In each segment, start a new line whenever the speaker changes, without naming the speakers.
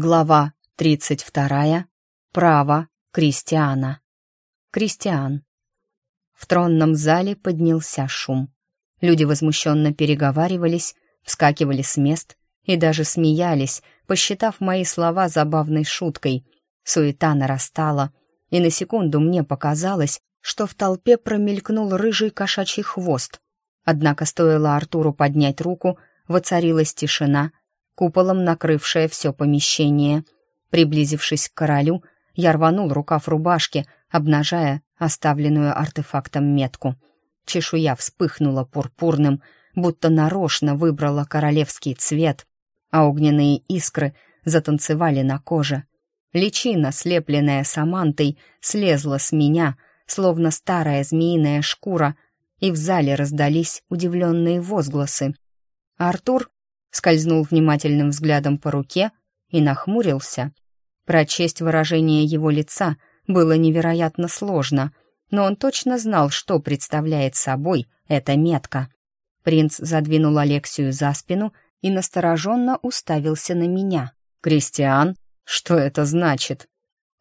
Глава 32. Право Кристиана. Кристиан. В тронном зале поднялся шум. Люди возмущенно переговаривались, вскакивали с мест и даже смеялись, посчитав мои слова забавной шуткой. Суета нарастала, и на секунду мне показалось, что в толпе промелькнул рыжий кошачий хвост. Однако стоило Артуру поднять руку, воцарилась тишина — куполом накрывшее все помещение. Приблизившись к королю, я рванул рукав рубашки, обнажая оставленную артефактом метку. Чешуя вспыхнула пурпурным, будто нарочно выбрала королевский цвет, а огненные искры затанцевали на коже. Личина, слепленная Самантой, слезла с меня, словно старая змеиная шкура, и в зале раздались удивленные возгласы. Артур скользнул внимательным взглядом по руке и нахмурился. Прочесть выражение его лица было невероятно сложно, но он точно знал, что представляет собой эта метка. Принц задвинул Алексию за спину и настороженно уставился на меня. «Кристиан, что это значит?»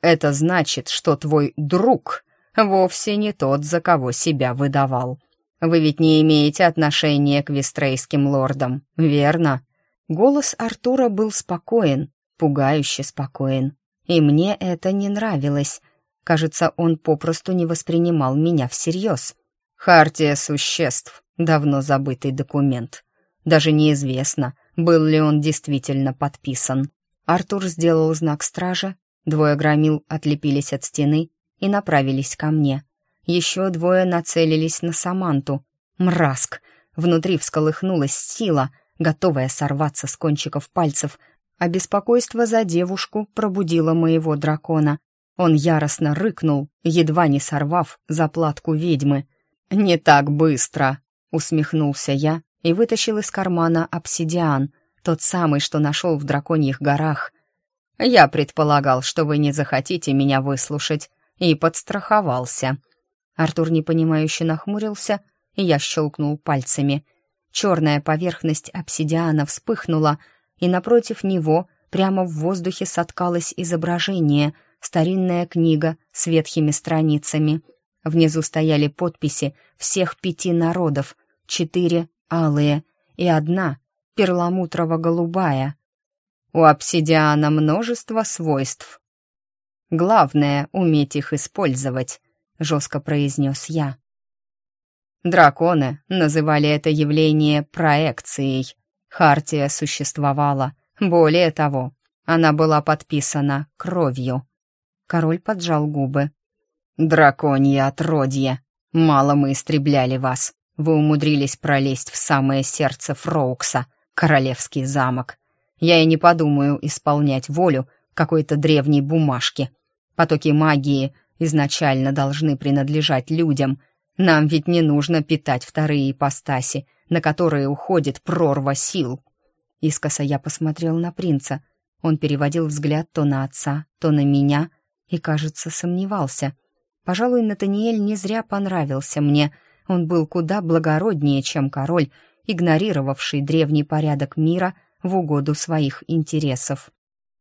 «Это значит, что твой друг вовсе не тот, за кого себя выдавал», вы ведь не имеете отношения к вестрейским лордам, верно?» Голос Артура был спокоен, пугающе спокоен. И мне это не нравилось. Кажется, он попросту не воспринимал меня всерьез. «Хартия существ» — давно забытый документ. Даже неизвестно, был ли он действительно подписан. Артур сделал знак стража, двое громил отлепились от стены и направились ко мне — еще двое нацелились на Саманту. Мразк! Внутри всколыхнулась сила, готовая сорваться с кончиков пальцев, а беспокойство за девушку пробудило моего дракона. Он яростно рыкнул, едва не сорвав заплатку ведьмы. «Не так быстро!» — усмехнулся я и вытащил из кармана обсидиан, тот самый, что нашел в драконьих горах. «Я предполагал, что вы не захотите меня выслушать, и подстраховался. Артур непонимающе нахмурился, и я щелкнул пальцами. Черная поверхность обсидиана вспыхнула, и напротив него прямо в воздухе соткалось изображение, старинная книга с ветхими страницами. Внизу стояли подписи всех пяти народов, четыре алые и одна перламутрово-голубая. У обсидиана множество свойств. Главное — уметь их использовать. — жестко произнес я. Драконы называли это явление проекцией. Хартия существовала. Более того, она была подписана кровью. Король поджал губы. «Драконье отродье! Мало мы истребляли вас. Вы умудрились пролезть в самое сердце Фроукса, королевский замок. Я и не подумаю исполнять волю какой-то древней бумажки. Потоки магии — изначально должны принадлежать людям. Нам ведь не нужно питать вторые ипостаси, на которые уходит прорва сил. Искоса я посмотрел на принца. Он переводил взгляд то на отца, то на меня и, кажется, сомневался. Пожалуй, Натаниэль не зря понравился мне. Он был куда благороднее, чем король, игнорировавший древний порядок мира в угоду своих интересов.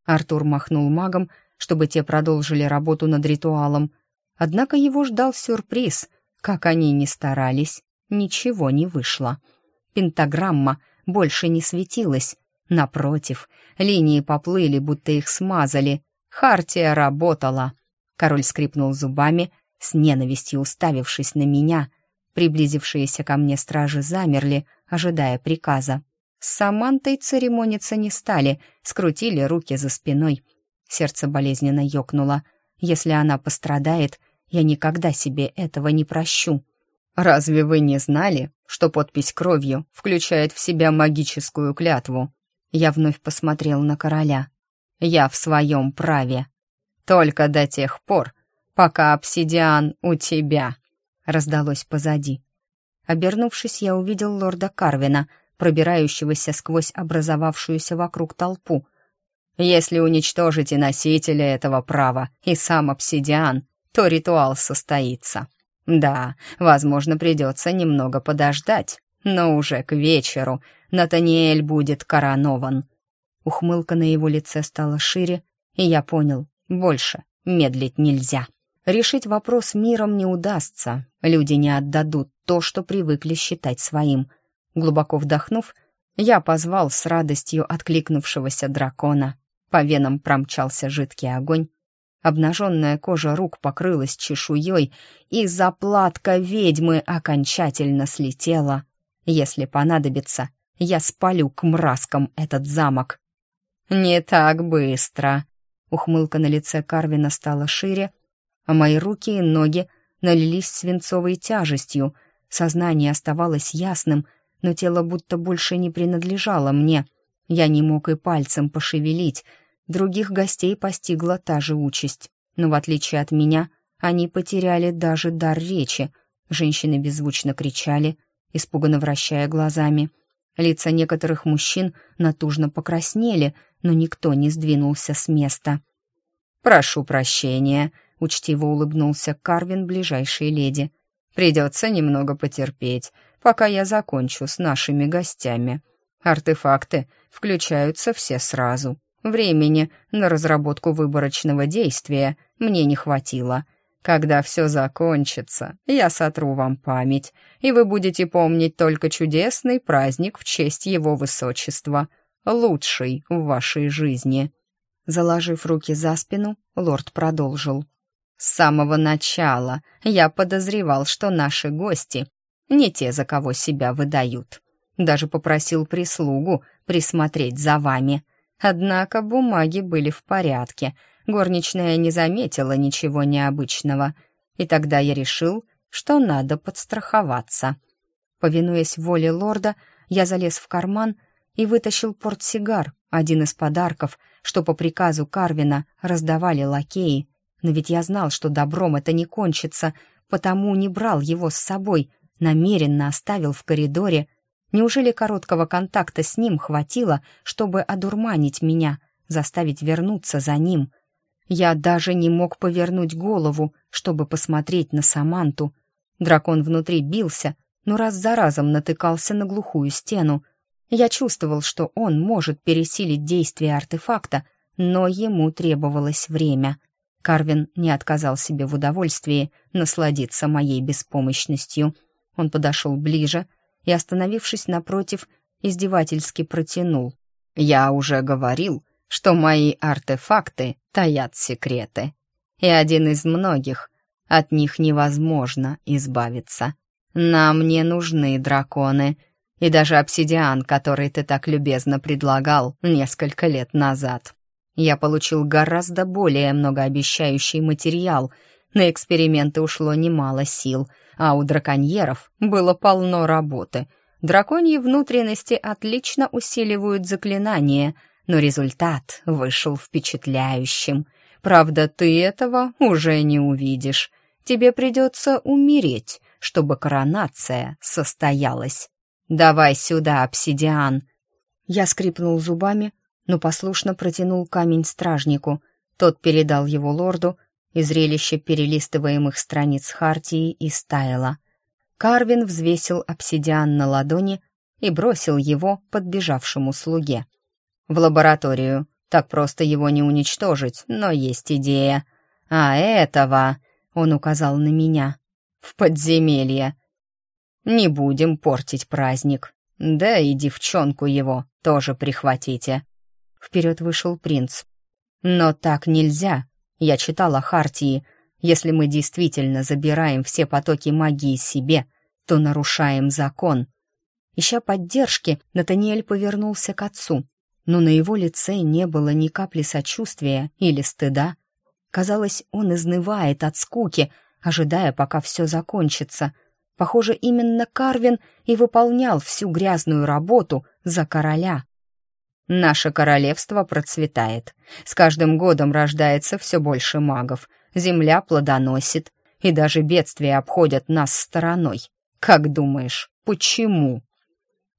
Артур махнул магом, чтобы те продолжили работу над ритуалом. Однако его ждал сюрприз. Как они ни старались, ничего не вышло. Пентаграмма больше не светилась. Напротив, линии поплыли, будто их смазали. Хартия работала. Король скрипнул зубами, с ненавистью уставившись на меня. Приблизившиеся ко мне стражи замерли, ожидая приказа. С Самантой церемониться не стали, скрутили руки за спиной — Сердце болезненно ёкнуло. Если она пострадает, я никогда себе этого не прощу. «Разве вы не знали, что подпись кровью включает в себя магическую клятву?» Я вновь посмотрел на короля. «Я в своем праве. Только до тех пор, пока обсидиан у тебя», — раздалось позади. Обернувшись, я увидел лорда Карвина, пробирающегося сквозь образовавшуюся вокруг толпу — если уничтожите носителя этого права и сам обсидиан, то ритуал состоится. Да, возможно, придется немного подождать, но уже к вечеру Натаниэль будет коронован. Ухмылка на его лице стала шире, и я понял, больше медлить нельзя. Решить вопрос миром не удастся, люди не отдадут то, что привыкли считать своим. Глубоко вдохнув, я позвал с радостью откликнувшегося дракона — по венам промчался жидкий огонь. Обнаженная кожа рук покрылась чешуей, и заплатка ведьмы окончательно слетела. Если понадобится, я спалю к мразкам этот замок. «Не так быстро!» Ухмылка на лице Карвина стала шире, а мои руки и ноги налились свинцовой тяжестью. Сознание оставалось ясным, но тело будто больше не принадлежало мне. Я не мог и пальцем пошевелить — Других гостей постигла та же участь, но в отличие от меня, они потеряли даже дар речи. Женщины беззвучно кричали, испуганно вращая глазами. Лица некоторых мужчин натужно покраснели, но никто не сдвинулся с места. «Прошу прощения», — учтиво улыбнулся Карвин, ближайшей леди. «Придется немного потерпеть, пока я закончу с нашими гостями. Артефакты включаются все сразу». Времени на разработку выборочного действия мне не хватило. Когда все закончится, я сотру вам память, и вы будете помнить только чудесный праздник в честь его высочества, лучший в вашей жизни». Заложив руки за спину, лорд продолжил. «С самого начала я подозревал, что наши гости не те, за кого себя выдают. Даже попросил прислугу присмотреть за вами. Однако бумаги были в порядке. Горничная не заметила ничего необычного. И тогда я решил, что надо подстраховаться. Повинуясь воле лорда, я залез в карман и вытащил портсигар, один из подарков, что по приказу Карвина раздавали лакеи. Но ведь я знал, что добром это не кончится, потому не брал его с собой, намеренно оставил в коридоре — Неужели короткого контакта с ним хватило, чтобы одурманить меня, заставить вернуться за ним? Я даже не мог повернуть голову, чтобы посмотреть на Саманту. Дракон внутри бился, но раз за разом натыкался на глухую стену. Я чувствовал, что он может пересилить действие артефакта, но ему требовалось время. Карвин не отказал себе в удовольствии насладиться моей беспомощностью. Он подошел ближе, и, остановившись напротив, издевательски протянул. «Я уже говорил, что мои артефакты таят секреты. И один из многих. От них невозможно избавиться. Нам не нужны драконы. И даже обсидиан, который ты так любезно предлагал несколько лет назад. Я получил гораздо более многообещающий материал. На эксперименты ушло немало сил — а у драконьеров было полно работы. Драконьи внутренности отлично усиливают заклинания, но результат вышел впечатляющим. Правда, ты этого уже не увидишь. Тебе придется умереть, чтобы коронация состоялась. «Давай сюда, обсидиан!» Я скрипнул зубами, но послушно протянул камень стражнику. Тот передал его лорду, и зрелище перелистываемых страниц Хартии истаяло. Карвин взвесил обсидиан на ладони и бросил его подбежавшему слуге. «В лабораторию. Так просто его не уничтожить, но есть идея. А этого...» — он указал на меня. «В подземелье. Не будем портить праздник. Да и девчонку его тоже прихватите». Вперед вышел принц. «Но так нельзя. Я читала Хартии. Если мы действительно забираем все потоки магии себе, то нарушаем закон. Ища поддержки, Натаниэль повернулся к отцу, но на его лице не было ни капли сочувствия или стыда. Казалось, он изнывает от скуки, ожидая, пока все закончится. Похоже, именно Карвин и выполнял всю грязную работу за короля. Наше королевство процветает. С каждым годом рождается все больше магов. Земля плодоносит. И даже бедствия обходят нас стороной. Как думаешь, почему?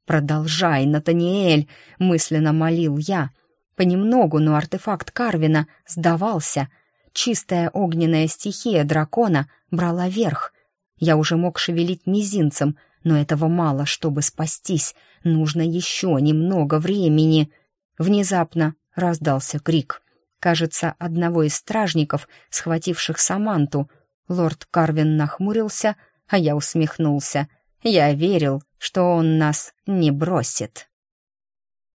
«Продолжай, Натаниэль!» — мысленно молил я. Понемногу, но артефакт Карвина сдавался. Чистая огненная стихия дракона брала верх. Я уже мог шевелить мизинцем, но этого мало, чтобы спастись. Нужно еще немного времени. Внезапно раздался крик. Кажется, одного из стражников, схвативших Саманту. Лорд Карвин нахмурился, а я усмехнулся. Я верил, что он нас не бросит.